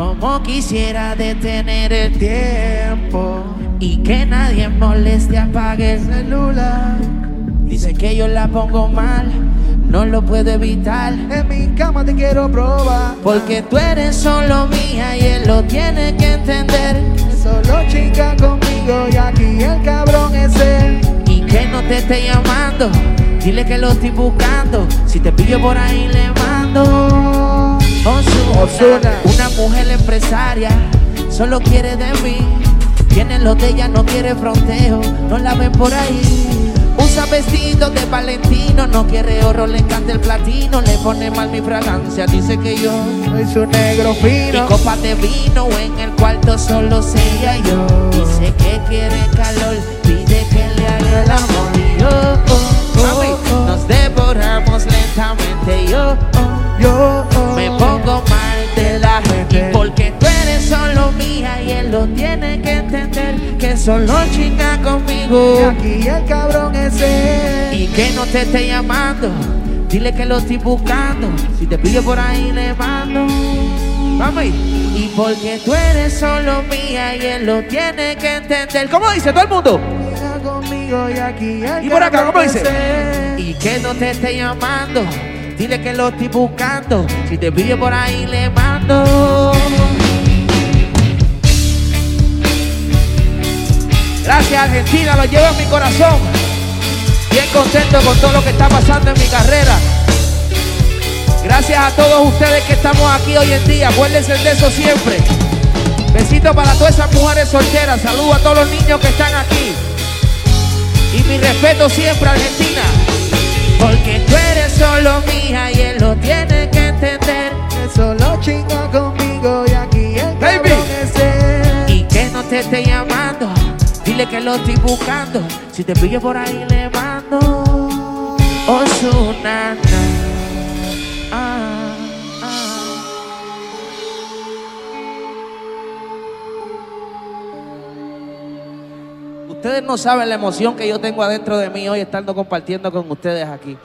Como quisiera detener el tiempo y que nadie moleste, apague el celular. Dice que yo la pongo mal, no lo puedo evitar. En mi cama te quiero probar. Porque tú eres solo mía y él lo tiene que entender. Solo chica conmigo y aquí el cabrón es él. Y que no te esté llamando, dile que lo estoy buscando. Si te pillo por ahí le mando. Ozuna, Ozuna. una mujer empresaria, solo quiere de mí. Tiene lo de ella, no quiere fronteo, no la ven por ahí. Usa vestidos de Valentino, no quiere oro, le encanta el platino, le pone mal mi fragancia, dice que yo Soy su negro y fino. copas de vino en el cuarto solo sea yo. Dice que quiere calor, pide que le haga el amor. Y yo, oh, oh, Mami, nos devoramos lentamente. Yo oh, Yo oh, me pongo mal de la gente. Porque tú eres solo mía y él lo tiene que entender. Que solo chica y conmigo. aquí el cabrón es él. Y que no te esté llamando. Dile que lo estoy buscando. Si te pillo por ahí, le mando. Mami. Y porque tú eres solo mía y él lo tiene que entender. ¿Cómo dice todo el mundo? Conmigo y aquí el Y por acá, ¿cómo dice? Y que no te esté llamando. Dile que lo estoy buscando. Si te pillo por ahí, le mando. Gracias Argentina, lo llevo en mi corazón. Bien contento con todo lo que está pasando en mi carrera. Gracias a todos ustedes que estamos aquí hoy en día. Acuérdense de eso siempre. Besito para todas esas mujeres solteras. Saludo a todos los niños que están aquí. Y mi respeto siempre Argentina. Chica conmigo y aquí el Baby. cabrón es él. Y que no te esté llamando. Dile que lo estoy buscando. Si te pillo por ahí, le mando. Ozuna. Ah, ah. Ustedes no saben la emoción que yo tengo adentro de mí hoy estando compartiendo con ustedes aquí.